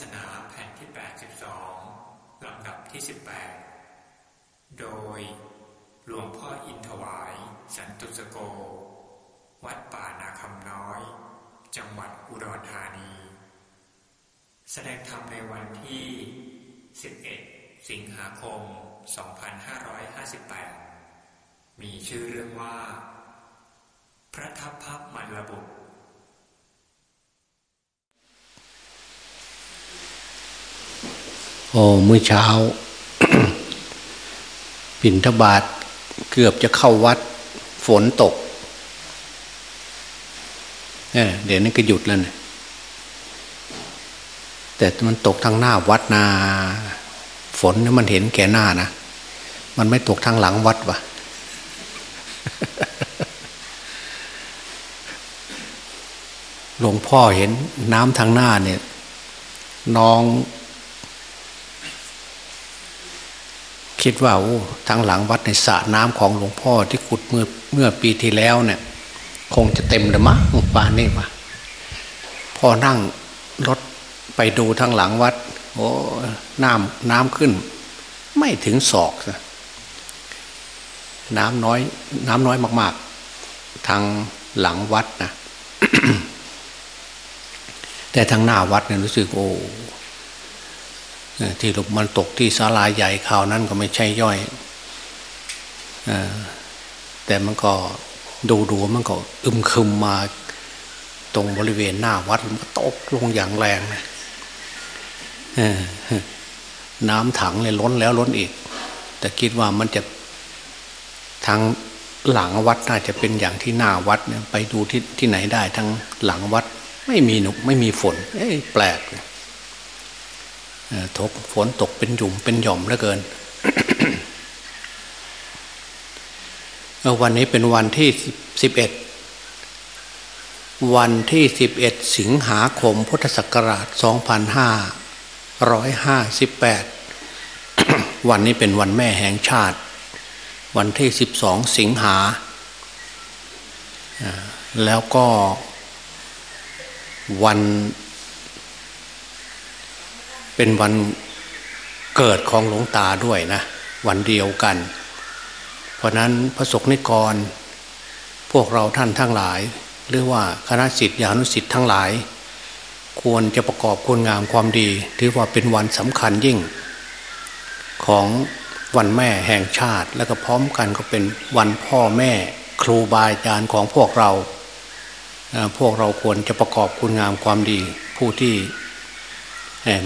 ศนาแผ่นที่ 82 ลำดับที่ 18 โดยหลวงพ่ออินถวาย สันตุสโก วัดป่านาคำน้อย จังหวัดอุดรธานี แสดงธรรมในวันที่ 11 สิงหาคม 2558 มีชื่อเรื่องว่า พระทัพพับมันระบุตร โอ้มื้อเช้าปิ่นทบาทเกือบจะเข้าวัด ฝนตกเเดี๋ยวนี้ก็หยุดแล้วนะแต่มันตกทางหน้าวัดนาฝนนี่มันเห็นแก่หน้านะมันไม่ตกทางหลังวัดวะหลวงพ่อเห็นน้ำทางหน้าเนี่ยน้อง คิดว่าโอ้ทางหลังวัดในสระน้ำของหลวงพ่อที่ขุดเมื่อเมื่อปีที่แล้วเนี่ยคงจะเต็มลยมั้งป่านนี้มาพอนั่งรถไปดูทางหลังวัด โอ้น้ำน้ำขึ้น ไม่ถึงศอกนะน้ำน้อย น้ำน้อยมาก ๆ ทางหลังวัดนะแต่ทางหน้าวัดเนี่ยรู้สึกโอ้ ที่ลงมันตกที่ศาลาใหญ่ข่าวนั้นก็ไม่ใช่ย่อยแต่มันก็ดูดูมันก็อึมครึมมาตรงบริเวณหน้าวัดมันตกลงอย่างแรงนะน้ำถังเลยล้นแล้วล้นอีก แต่คิดว่ามันจะทางหลังวัดน่าจะเป็นอย่างที่หน้าวัดเนี่ยไปดูที่ที่ไหนได้ทั้งหลังวัด ไม่มีหนุกไม่มีฝนแปลก เลยทกฝนตกเป็นหยุมเป็นหย่อมเหลือเกิน วันนี้เป็นวันที่สิบเอ็ดวันที่สิบเอ็ดสิงหาคมพุทธศักราชสองพันห้าร้อยห้าสิบแปดวันนี้เป็นวันแม่แห่งชาติ วันที่สิบสองสิงหา แล้วก็วัน เป็นวันเกิดของหลวงตาด้วยนะ วันเดียวกัน เพราะนั้นพระสกนิกร พวกเราท่านทั้งหลาย หรือว่าคณะสิทธิอนุสิทธิ์ทั้งหลาย ควรจะประกอบคุณงามความดี ถือว่าเป็นวันสำคัญยิ่ง ของวันแม่แห่งชาติ และก็พร้อมกันก็เป็นวันพ่อแม่ครูบาอาจารย์ของพวกเรา พวกเราควรจะประกอบคุณงามความดี ผู้ที่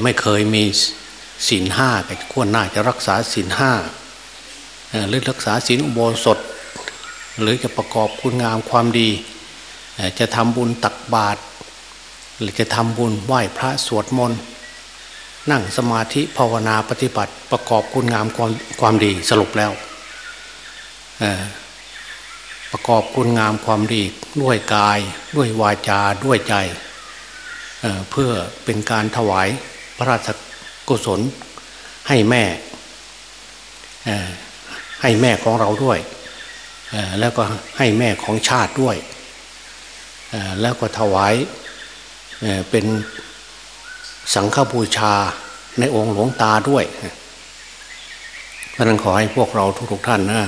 ไม่เคยมีศีลห้าแต่ควรน่าจะรักษาศีลห้าหรือรักษาศีลอุโบสถ หรือจะประกอบคุณงามความดี จะทำบุญตักบาตรหรือจะทำบุญไหว้พระสวดมนต์นั่งสมาธิภาวนาปฏิบัติประกอบคุณงามความความดีสรุปแล้วประกอบคุณงามความดีด้วยกายด้วยวาจาด้วยใจ เพื่อเป็นการถวายพระราชกุศลให้แม่ให้แม่ของเราด้วย แล้วก็ให้แม่ของชาติด้วย แล้วก็ถวายเป็นสังฆบูชาในองค์หลวงตาด้วยเพราะนั้นขอให้พวกเราทุกๆท่านนะ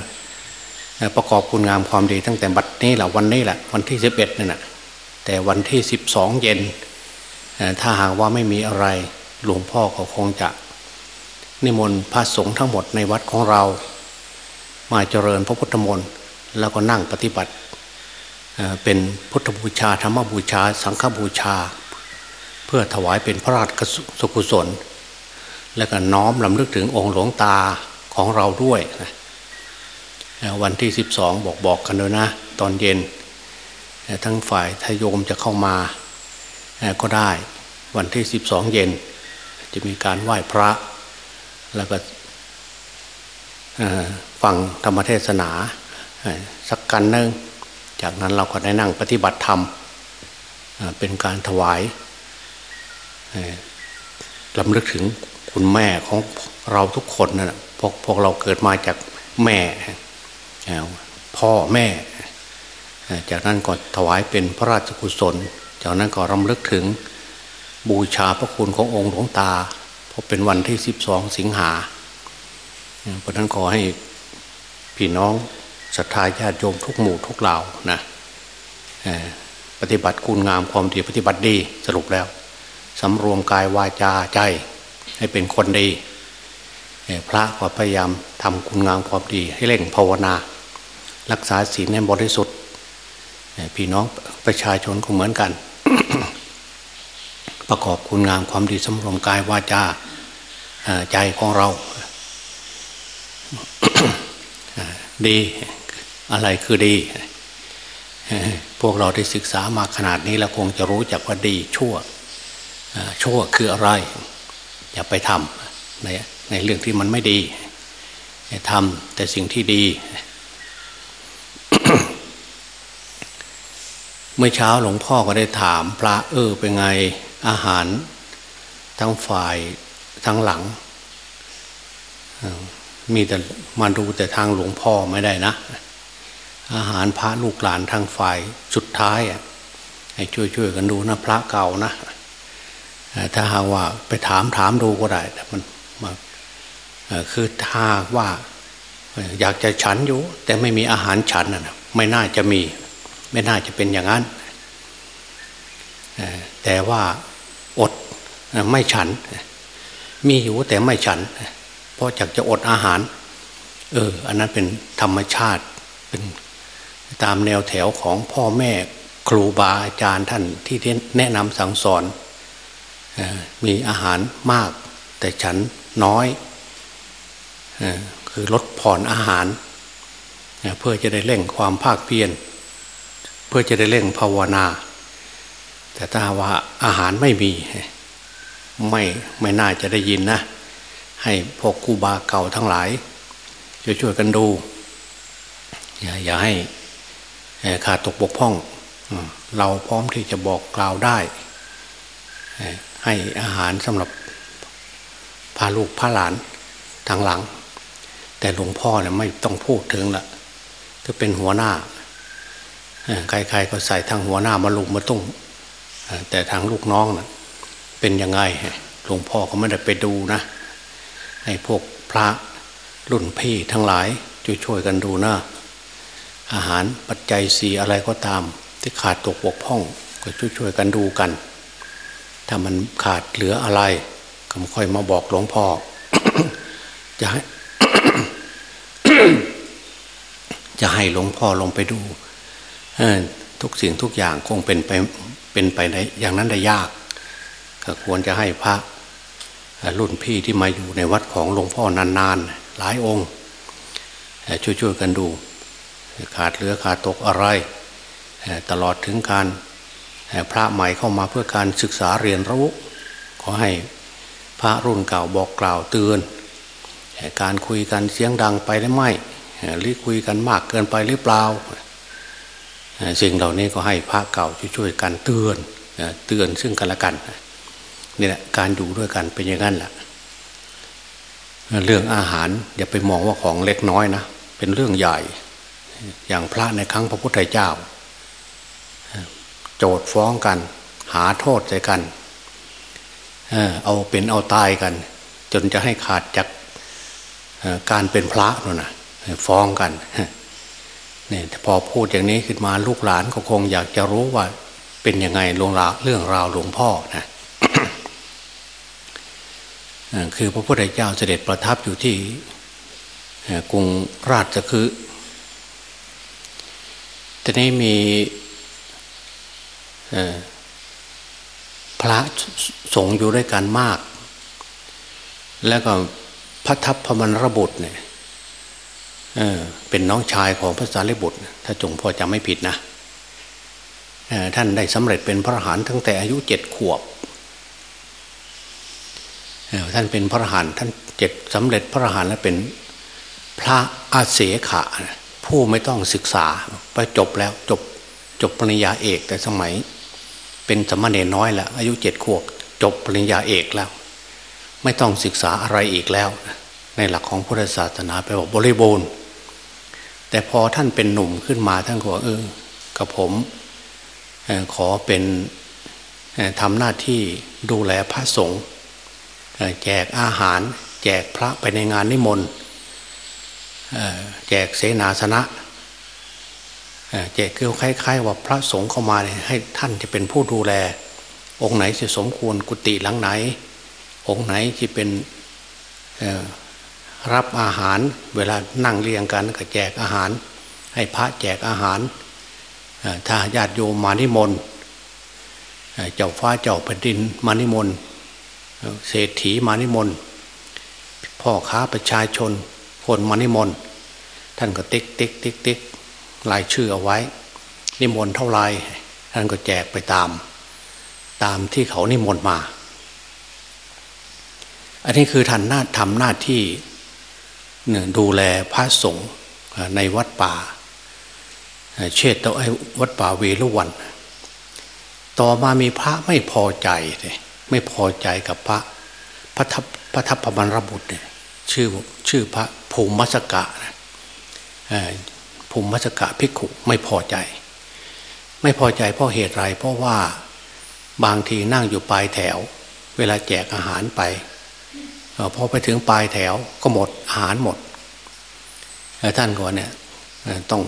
ประกอบคุณงามความดีตั้งแต่บัดนี้แหละวันนี้แหละวันที่สิบเอ็ดนี่นะแต่วันที่สิบสองเย็น ถ้าหากว่าไม่มีอะไรหลวงพ่อก็คงจะ นิมนต์พระสงฆ์ทั้งหมดในวัดของเรา มาเจริญพระพุทธมนต์แล้วก็นั่งปฏิบัติ เป็นพุทธบูชาธรรมบูชา สังฆบูชา เพื่อถวายเป็นพระราชกุขุศล และก็น้อมลำลึกถึงองค์หลวงตาของเราด้วยนะวันที่สิบสองบอกบอกกันเลยนะ ตอนเย็น ทั้งฝ่ายทโยมจะเข้ามา ก็ได้ วันที่สิบสองเย็น จะมีการไหว้พระ แล้วก็ฟังธรรมเทศนาสักกันหนึ่งจากนั้นเราก็ได้นั่งปฏิบัติธรรมเป็นการถวายลำลึกถึงคุณแม่ของเราทุกคนนะพวกพวกเราเกิดมาจากแม่ พ่อแม่ จากนั้นก็ถวายเป็นพระราชกุศล จากนั้นก็รำลึกถึงบูชาพระคุณขององค์หลวงตา เพราะเป็นวันที่สิบสองสิงหาเพราะนั้นขอให้พี่น้องศรัทธาญาติโยมทุกหมู่ทุกเหล่านะปฏิบัติคุณงามความดีปฏิบัติดีสรุปแล้วสำรวมกายวาจาใจให้เป็นคนดี พระก็พยายามทำคุณงามความดีให้เร่งภาวนา รักษาศีลให้บริสุทธิ์พี่น้องประชาชนก็เหมือนกัน ประกอบคุณงามความดีสำรวมกายวาจาใจของเรา ดีอะไรคือดี พวกเราได้ศึกษามาขนาดนี้แล้วคงจะรู้จักว่าดีชั่วชั่วคืออะไร อย่าไปทำในในเรื่องที่มันไม่ดีทำแต่สิ่งที่ดี มื่อเช้าหลวงพ่อก็ได้ถามพระเออเป็นไงอาหารทั้งฝ่ายทั้งหลัง มีแต่มาดูแต่ทางหลวงพ่อไม่ได้นะ อาหารพระลูกหลานทางฝ่ายสุดท้ายอะให้ช่วยๆกันดูนะพระเก่านะถ้าหากว่าไปถามถามดูก็ได้แต่มันมาคือถ้าว่าอยากจะฉันอยู่ แต่ไม่มีอาหารฉันนะไม่น่าจะมี ไม่น่าจะเป็นอย่างนั้นแต่ว่าอดไม่ฉัน มีอยู่แต่ไม่ฉัน เพราะอยากจะอดอาหาร เออ อันนั้นเป็นธรรมชาติเป็นตามแนวแถวของพ่อแม่ครูบาอาจารย์ท่านที่แนะนำสั่งสอน มีอาหารมาก แต่ฉันน้อย คือลดผ่อนอาหาร เพื่อจะได้เร่งความภาคเพียร พื่อจะได้เร่งภาวนา แต่ถ้าว่าอาหารไม่มี ไม่ไม่น่าจะได้ยินนะ ให้พวกคูบาเก่าทั้งหลายช่วยๆกันดู อย่าอย่าให้ขาดตกบกพร่อง เราพร้อมที่จะบอกกล่าวได้ ให้อาหารสำหรับพาลูกพาหลานทางหลัง แต่หลวงพ่อเนี่ยไม่ต้องพูดถึงละถ้าเป็นหัวหน้า ใครๆก็ใส่ทางหัวหน้ามาลุมมาตุ้งแต่ทางลูกน้องนะ่ะเป็นยังไงหลวงพ่อก็ไม่ได้ไปดูนะ ให้พวกพระรุ่นพี่ทั้งหลายช่วยๆกันดูนะอาหารปัจจัยสีอะไรก็ตาม ที่ขาดตกบกพร่อง ก็ช่วยๆกันดูกัน ถ้ามันขาดเหลืออะไร ก็ค่อยมาบอกหลวงพ่อจะให้จะให้หลวงพ่อลงไปดู ทุกสิ่งทุกอย่างคงเป็นไปเป็นไปในอย่างนั้นได้ยากก็ควรจะให้พระรุ่นพี่ที่มาอยู่ในวัดของหลวงพ่อนานๆ หลายองค์ช่วยๆกันดู ขาดเหลือขาดตกอะไร ตลอดถึงการพระใหม่เข้ามาเพื่อการศึกษาเรียนรู้ขอให้พระรุ่นเก่าบอกกล่าวเตือน การคุยกันเสียงดังไปได้ไหมหรือคุยกันมากเกินไปหรือเปล่า สิ่งเหล่านี้ก็ให้พระเก่าช่วยกันเตือนเตือนซึ่งกันและกันนี่แหละการอยู่ด้วยกันเป็นอย่างนั้นแหละเรื่องอาหารอย่าไปมองว่าของเล็กน้อยนะเป็นเรื่องใหญ่ อย่างพระในครั้งพระพุทธเจ้า โจดฟ้องกัน หาโทษใส่กันเอาเป็นเอาตายกัน จนจะให้ขาดจากการเป็นพระนั่นนะฟ้องกัน เนี่ยพอพูดอย่างนี้ขึ้นมาลูกหลานก็คงอยากจะรู้ว่า เป็นยังไงลงหลาเรื่องราวหลวงพ่อนะคือพระพุทธเจ้าเสด็จประทับอยู่ที่กรุงราชคือทีนี้มีพระสงฆ์อยู่ด้วยกันมาก แล้วก็พระทัพพมันระบุตรเนี่ย เป็นน้องชายของพระสารีบุตร ถ้าจงพ่อจำไม่ผิดนะท่านได้สำเร็จเป็นพระอรหันต์ตั้งแต่อายุเจ็ดขวบท่านเป็นพระอรหันต์ท่านเจ็ดสำเร็จพระอรหันต์แล้วเป็นพระอาเสขะผู้ไม่ต้องศึกษาไปจบแล้วจบจบปริญญาเอกแต่สมัย เป็นสมณเณรน้อยแล้วอายุเจ็ดขวบ จบปริญญาเอกแล้ว ไม่ต้องศึกษาอะไรอีกแล้ว ในหลักของพุทธศาสนาไปบอกบริบูรณ์ แต่พอท่านเป็นหนุ่มขึ้นมาท่านก็เออกับผมขอเป็นทำหน้าที่ดูแลพระสงฆ์แจกอาหาร แจกพระไปในงานนิมนต์แจกเสนาสนะแจกคือคล้ายๆ ว่าพระสงฆ์เข้ามาให้ท่านจะเป็นผู้ดูแล องค์ไหนจะสมควรกุฏิหลังไหน องค์ไหนที่เป็น รับอาหารเวลานั่งเรียงกันก็แจกอาหาร ให้พระแจกอาหาร ถ้าญาติโยมมานิมนต์เจ้าฟ้าเจ้าแผ่นดินมานิมนต์เศรษฐีมานิมนต์พ่อค้าประชาชนคนมานิมนต์ท่านก็ติ๊กติ๊กติ๊กติ๊กรายชื่อเอาไว้ นิมนต์เท่าไรท่านก็แจกไปตาม ตามที่เขานิมนต์มา อันนี้คือท่านหน้าทำหน้าที่ ดูแลพระสงฆ์ในวัดป่า เชตตไอ้วัดป่าเวรุวัน ต่อมามีพระไม่พอใจเลยไม่พอใจกับพระพระทัพพระทัพพมันรบุตรเนี่ยชื่อชื่อพระภูมิมัสกะภูมิมัสกะภิกขุไม่พอใจ ไม่พอใจเพราะเหตุไรเพราะว่าบางทีนั่งอยู่ปลายแถว เวลาแจกอาหารไป พอไปถึงปลายแถวก็หมดอาหารหมดท่านก่อนเนี่ยต้อง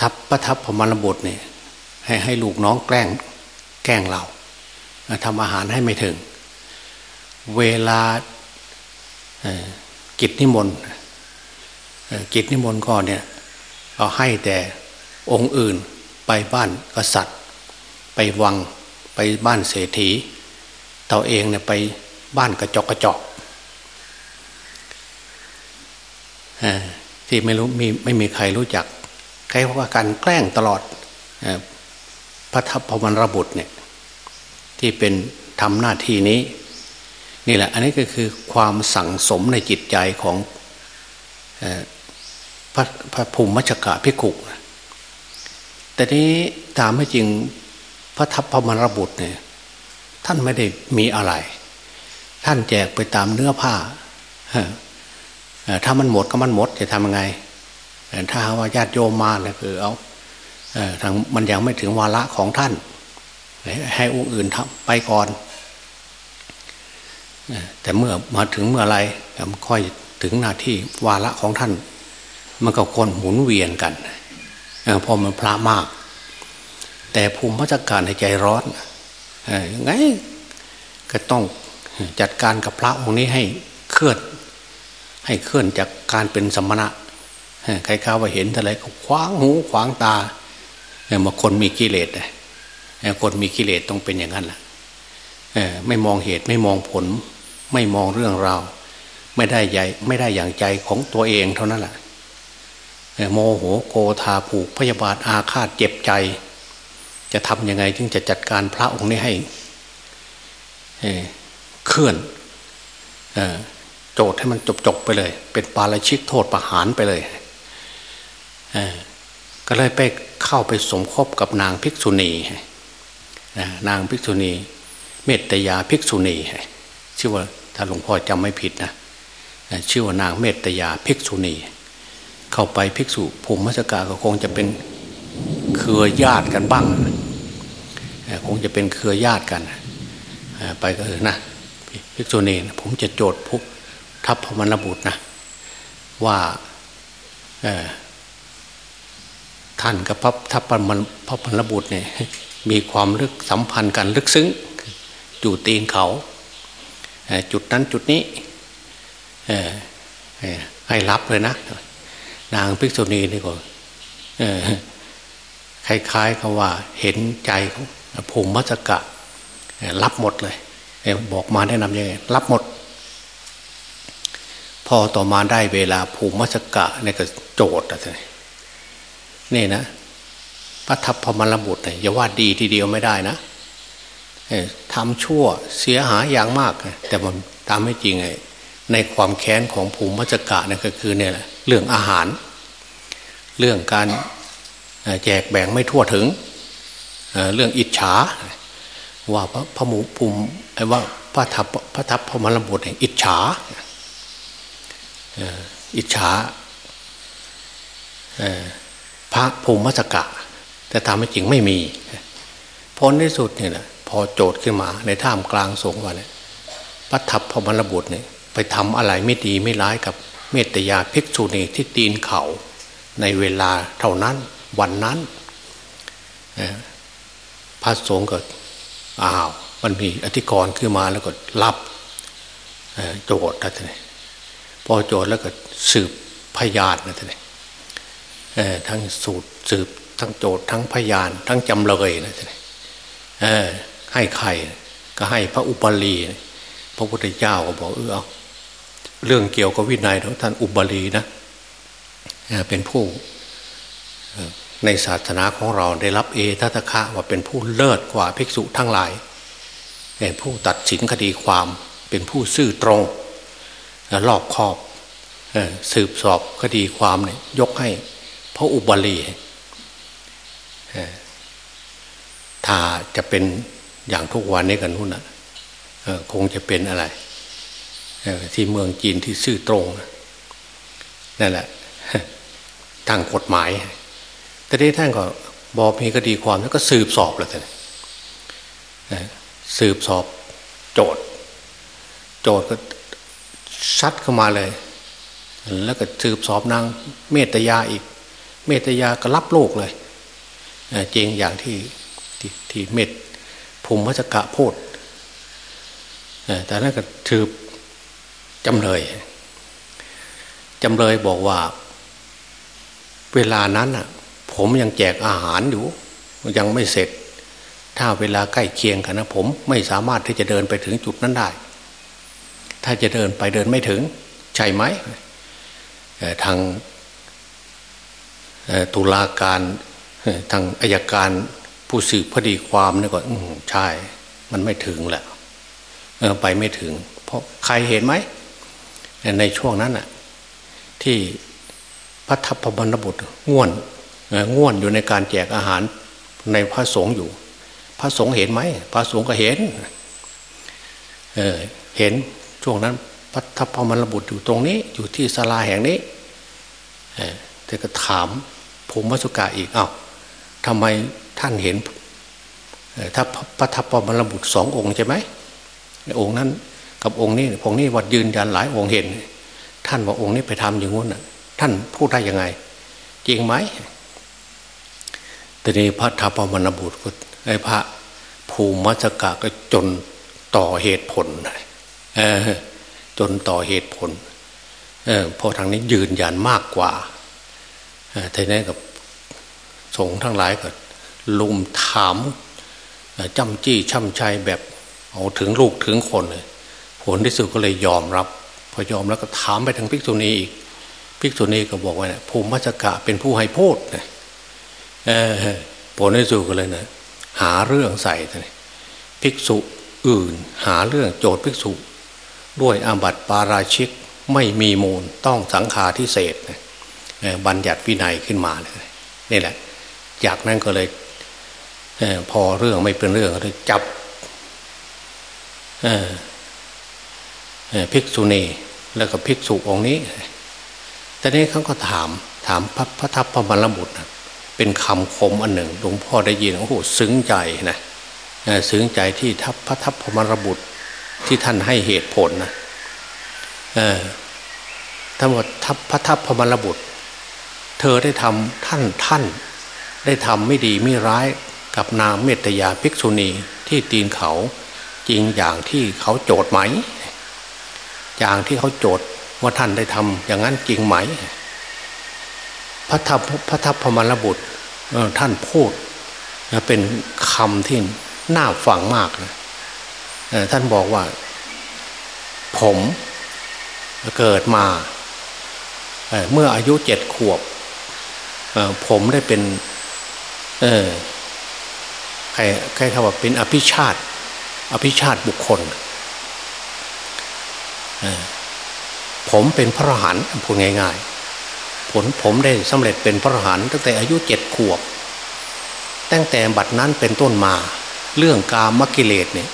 ทับประทับพมรบุตรเนี่ยให้ให้ลูกน้องแกล้งแกล้งเราทำอาหารให้ไม่ถึง เวลากิจนิมนต์กิจนิมนต์ก่อนเนี่ยเราให้แต่องค์อื่นไปบ้านกษัตริย์ ไปวังไปบ้านเศรษฐีต่าเองเนี่ยไป บ้านกระจกกระจกที่ไม่รู้มีไม่มีใครรู้จักใครว่าการแกล้งตลอดพระทัพพวันระบุตรเนี่ยที่เป็นทำหน้าที่นี้ นี่แหละ อันนี้ก็คือความสั่งสมในจิตใจของพระพระภูมิมัชกะพิกุแต่นี้ตามไม่จริงพระทัพพมรบุตรเนี่ยท่านไม่ได้มีอะไร ท่านแจกไปตามเนื้อผ้าถ้ามันหมดก็มันหมดจะทำยังไง ถ้าว่าญาติโยมมาเนี่ยคือเอาทางมันยังไม่ถึงวาระของท่าน ให้องค์อื่นทำไปก่อน แต่เมื่อมาถึงเมื่อไรค่อยถึงหน้าที่วาระของท่าน มันก็คนหมุนเวียนกันพอมันพระมาก แต่ภูมิพัฒการในใจร้อนไงก็ต้อง จัดการกับพระองค์นี้ให้เคลื่อน ให้เคลื่อนจากการเป็นสมณะใครข้าว่าเห็นอะไรก็คว้างหูขวางตาเนี่ยมาคนมีกิเลสเนี่คนมีกิเลสต้องเป็นอย่างนั้นแหละไม่มองเหตุไม่มองผล ไม่มองเรื่องราวไม่ได้ใหญ่ไม่ได้อย่างใจของตัวเองเท่านั้นแหละโมโหโกธาผูกพยาบาทอาฆาตเจ็บใจ จะทำยังไงถึงจะจัดการพระองค์นี้ให้ เคลื่อนโจทย์ให้มันจบๆไปเลย เป็นปาราชิกโทษประหารไปเลยก็เลยไปเข้าไปสมคบกับนางภิกษุณีนางภิกษุณี เมตยาภิกษุณีชื่อว่าถ้าหลวงพ่อจำไม่ผิดนะชื่อว่านางเมตยาภิกษุณี เข้าไปภิกษุภูมิมัสกาก็คงจะเป็นเครือญาติกันบ้างคงจะเป็นเครือญาติกัน ไปก็เออนะ ภิกษุณีผมจะโจทย์พุกทัพพมรบุตรนะ ว่าท่านกับพระทัพพมรพระพรบุตรเนี่ยมีความลึกสัมพันธ์กันลึกซึ้งอยู่ตีนเขาจุดนั้นจุดนี้ให้รับเลยนะ นางภิกษุณีนี่ก็คล้ายๆกับว่าเห็นใจของภูมิมัจกะรับหมดเลย บอกมาแนะนำยังไงรับหมด พอต่อมาได้เวลาภูมิมัจกะเนี่ยก็โจทย์อะไรนี่นะพระทัพพมรบุตรเนี่ยอย่าว่าดีทีเดียวไม่ได้นะทำชั่วเสียหายอย่างมาก แต่มันตามไม่จริงไงในความแค้นของภูมิมัจกะเนี่ยก็คือเนี่ยเรื่องอาหาร เรื่องการแจกแบ่งไม่ทั่วถึงเรื่องอิจฉา ว่าพระพระหมูภูมิว่าพระทัพพระทัพพมรบุตรเนี่ยอิจฉาอิจฉาพระภูมิมัจกะ แต่ตามไม่จริงไม่มีผลที่สุดเนี่ยพพอโจทย์ขึ้นมา ในท่ามกลางสงฆ์ว่าเนี่ยพระทัพพมรบุตรเนี่ยไปทำอะไรไม่ดีไม่ร้ายกับเมตยาภิกษุณีที่ตีนเขาในเวลาเท่านั้นวันนั้นพระสงฆ์ก็ อ้าวมันมีอธิกรณ์ขึ้นมาแล้วก็รับโจทย์นะท่านพอโจทย์แล้วก็สืบพยานนะท่านทั้งสูตรสืบทั้งโจทย์ทั้งพยาน ทั้งจำเลยนะท่านให้ใครก็ให้พระอุปลีพระพุทธเจ้าก็บอกเออเรื่องเกี่ยวกับวินัยของท่านอุบาลีนะเป็นผู้ ในศาสนาของเราได้รับเอทัตคะว่าเป็นผู้เลิศกว่าภิกษุทั้งหลายเป็นผู้ตัดสินคดีความเป็นผู้ซื่อตรงรอบคอบสืบสอบคดีความเนี่ยยกให้พระอุบาลีถ้าจะเป็นอย่างทุกวันนี้กันนู่นนะคงจะเป็นอะไรที่เมืองจีนที่ซื่อตรงนั่นแหละทางกฎหมาย แต่ที่ท่านก็บอกมีคดีความแล้วก็สืบสอบแล้วท่านสืบสอบโจทย์ โจทย์ก็ชัดเข้ามาเลย แล้วก็สืบสอบนางเมตยาอีก เมตยาก็รับโลกเลยเจงอย่างที่ที่ที่เมตภูมิวัชกะโพดแต่นั่นก็ถือจำเลยจำเลยบอกว่า เวลานั้นอะ ผมยังแจกอาหารอยู่ ยังไม่เสร็จ ถ้าเวลาใกล้เคียงกันนะผมไม่สามารถที่จะเดินไปถึงจุดนั้นได้ ถ้าจะเดินไปเดินไม่ถึง ใช่ไหมทางตุลาการทางอายการผู้สืบคดีความนี่ก็ใช่ มันไม่ถึงแหละไปไม่ถึง เพราะใครเห็นไหมในช่วงนั้นอะที่พระทัพพบรรบุตรง่วน ง่วนอยู่ในการแจกอาหารในพระสงฆ์อยู่ พระสงฆ์เห็นไหมพระสงฆ์ก็เห็นเเห็นช่วงนั้นพระทัพพบรบุตรอยู่ตรงนี้ อยู่ที่ศาลาแห่งนี้แต่ก็ถามภูมิสุกะอีกเอา้าทำไมท่านเห็นถ้าพระทัพปมรบุตรสององค์ใช่ไหมองค์นั้น กับองค์นี้องค์นี้วัดยืนยันหลายองค์เห็น ท่านว่าองค์นี้ไปทำอย่างงู้นท่านพูดได้ยังไง จริงไหม แต่นี้พระทัพปมรบุตรก็ไอ้พระภูมิมัสกะก็จนต่อเหตุผลจนต่อเหตุผลเพราะทางนี้ยืนยันมากกว่าทีนี้กับสงฆ์ทั้งหลายก็ลุมถามจำจี้ช่ำชัยแบบเอาถึงลูกถึงคนเลยผลที่สุดก็เลยยอมรับ พอยอมแล้วก็ถามไปทางภิกษุณีอีกภิกษุณีก็บอกว่าเนี่ยภูมิมัจกะเป็นผู้ให้พูดนะ ผลที่สุดก็เลยนะหาเรื่องใส่เลยภิกษุอื่น หาเรื่องโจทย์ภิกษุ ด้วยอาบัติปาราชิกไม่มีมูลต้องสังฆาทิเศษบัญญัติวินัยขึ้นมาเลยนี่แหละ จากนั้นก็เลยอพอเรื่องไม่เป็นเรื่องก็เลยจับภิกษุณีแล้วก็ภิกษุองค์นี้ แต่นี้เขาก็ถามถามพระพระทัพพระมรบุตร เป็นคำคมอันหนึ่งหลวงพ่อได้ยินโอ้โหซึ้งใจนะซึ้งใจที่ทัพพระทัพพมรบุตรที่ท่านให้เหตุผลนะทั้งหมดทัพพระทัพพมรบุตร เธอได้ทำท่านท่าน ได้ทำไม่ดีไม่ร้ายกับนางเมตยาภิกษุณีที่ตีนเขาจริงอย่างที่เขาโจทย์ไหม อย่างที่เขาโจทย์ว่าท่านได้ทำอย่างนั้นจริงไหม พระทัพพระทัพพมรบุตรท่านพูดเป็นคำที่น่าฟังมากนะท่านบอกว่า ผมเกิดมาเมื่ออายุเจ็ดขวบผมได้เป็นเออใครใครคำว่าเป็นอภิชาติอภิชาติบุคคลผมเป็นพระหันพูดง่าย ๆ ผลผมได้สำเร็จเป็นพระหันตั้งแต่อายุเจ็ดขวบ ตั้งแต่บัดนั้นเป็นต้นมา เรื่องกามกิเลสเนี่ย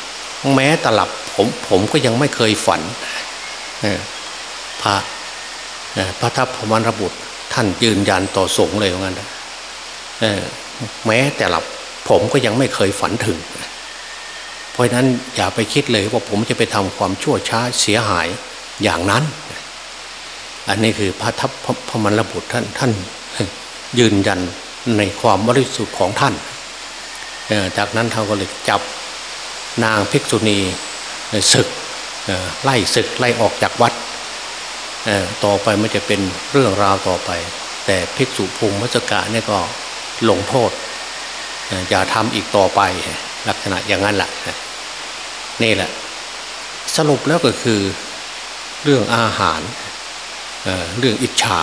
แม้ตลับผมผมก็ยังไม่เคยฝันพระพระทัพพมรบุตรท่านยืนยันต่อสงเลยว่างั้นแม้แต่หลับผมก็ยังไม่เคยฝันถึง เพราะนั้นอย่าไปคิดเลยว่าผมจะไปทำความชั่วช้าเสียหายอย่างนั้น อันนี้คือพระทัพพระมรบุตรท่านท่านยืนยันในความบริสุทธิ์ของท่าน จากนั้นเขาก็เลยจับนางภิกษุณีศึกไล่ศึกไล่ออกจากวัด ต่อไปไม่จะเป็นเรื่องราวต่อไป แต่ภิกษุภูมิมัจกะนี่ยก็ลงโทษ อย่าทำอีกต่อไปลักษณะอย่างนั้นแหละนี่แหละ สรุปแล้วก็คือเรื่องอาหาร เเรื่องอิจฉา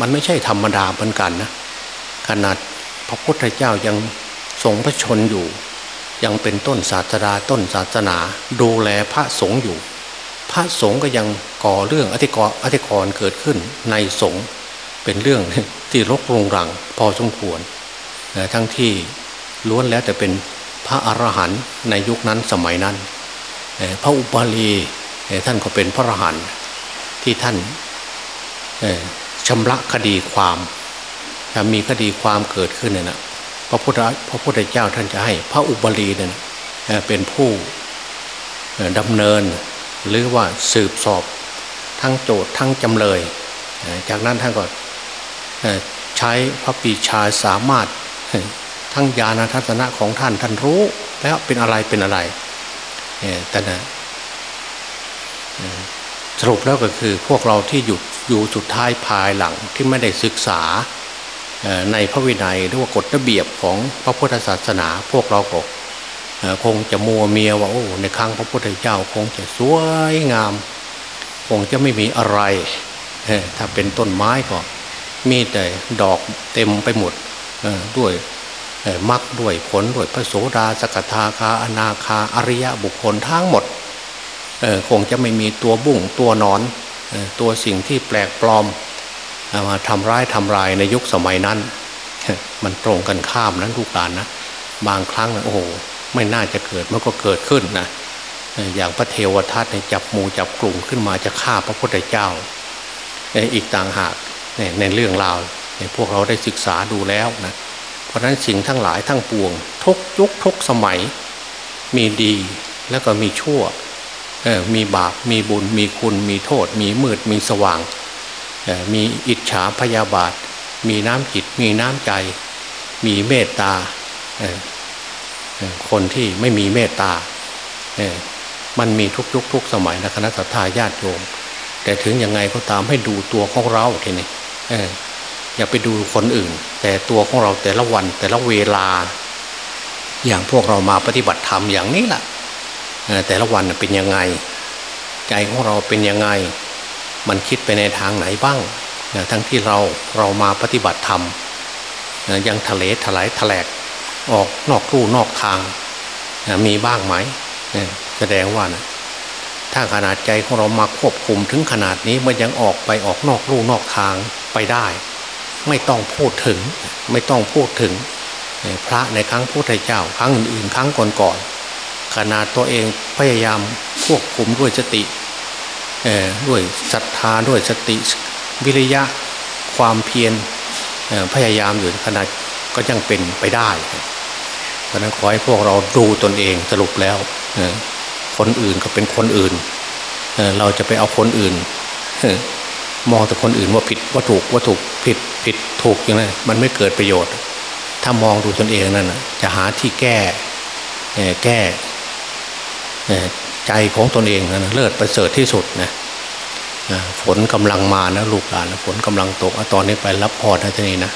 มันไม่ใช่ธรรมดาเหมือนกันนะขนาดพระพุทธเจ้ายังทรงพระชนอยู่ ยังเป็นต้นศาสดาต้นศาสนา ดูแลพระสงฆ์อยู่ พระสงฆ์ก็ยังก่อเรื่องอธิกรอธิกรเกิดขึ้นในสงฆ์เป็นเรื่องที่รกรงรังพอสมควรทั้งที่ล้วนแล้วแต่เป็นพระอรหันต์ในยุคนั้นสมัยนั้น พระอุปาลีท่านก็เป็นพระอรหันต์ที่ท่าน ชำระคดีความถ้ามีคดีความเกิดขึ้นเนี่ยนะพระพุทธพระพุทธเจ้าท่านจะให้พระอุบาลีเนี่ยเป็นผู้ดำเนิน หรือว่าสืบสอบทั้งโจทย์ทั้งจำเลย จากนั้นท่านก็ใช้พระปีชาสามารถทั้งญาณทัศนะของท่านท่านรู้ แล้วเป็นอะไรเป็นอะไรแต่นะ สรุปแล้วก็คือพวกเราที่หยุดอยู่สุดท้ายภายหลังที่ไม่ได้ศึกษาในพระวินัยหรือว่ากฎระเบียบของพระพุทธศาสนาพวกเราก็คงจะมัวเมียว่าโอ้ในครั้งพระพุทธเจ้าคงจะสวยงาม คงจะไม่มีอะไร ถ้าเป็นต้นไม้ก็มีแต่ดอกเต็มไปหมดด้วยมรรคด้วยผลด้วยพระโสดาสกทาคาอนาคาอริยะบุคคลทั้งหมด คงจะไม่มีตัวบุ้งตัวนอนตัวสิ่งที่แปลกปลอมมาทำร้ายทำลายในยุคสมัยนั้น มันตรงกันข้ามนั้นลูกหลานนะบางครั้งโอ้โหไม่น่าจะเกิดมันก็เกิดขึ้นนะอย่างพระเทวทัตจับหมูจับกลุ่มขึ้นมาจะฆ่าพระพุทธเจ้า อีกต่างหากในเรื่องราวพวกเราได้ศึกษาดูแล้วนะเพราะนั้นสิ่งทั้งหลายทั้งปวง ทุกยุคทุกสมัยมีดีแล้วก็มีชั่ว มีบาปมีบุญมีคุณมีโทษ มีมืดมีสว่าง มีอิจฉาพยาบาท มีน้ำจิตมีน้ำใจ มีเมตตา คนที่ไม่มีเมตตา มันมีทุกยุคทุกสมัยนะคณะสัตยาญาติโยม แต่ถึงยังไงก็ตามให้ดูตัวของเราทีนี้อย่าไปดูคนอื่น แต่ตัวของเราแต่ละวันแต่ละเวลา อย่างพวกเรามาปฏิบัติธรรมอย่างนี้แหละ แต่ละวันเป็นยังไง ใจของเราเป็นยังไง มันคิดไปในทางไหนบ้างทั้งที่เราเรามาปฏิบัติธรรมยังทะเลถลายถลกออกนอกรูนอกทางมีบ้างไหมแสดงว่านะถ้าขนาดใจของเรามาควบคุมถึงขนาดนี้มันยังออกไปออกนอกรูนอกทางไปได้ ไม่ต้องพูดถึง ไม่ต้องพูดถึง พระในครั้งพุทธเจ้า ครั้งอื่นๆครั้งก่อนๆ ขนาดตัวเองพยายามควบคุมด้วยสติด้วยศรัทธาด้วยสติวิริยะความเพียรพยายามอยู่ขนาดก็ยังเป็นไปได้เพราะนั้นขอให้พวกเราดูตนเองสรุปแล้วคนอื่นก็เป็นคนอื่นเราจะไปเอาคนอื่นมองแต่คนอื่นว่าผิดว่าถูกว่าถูกผิดผิดถูกอย่างนั้นมันไม่เกิดประโยชน์ ถ้ามองดูตนเองนั่นจะหาที่แก้แก้ ใจของตนเองนะเลิศประเสริฐที่สุดนะฝนกำลังมานะลูกหลานฝนกำลังตกตอนนี้ไปรับพรนะทีนี้นะ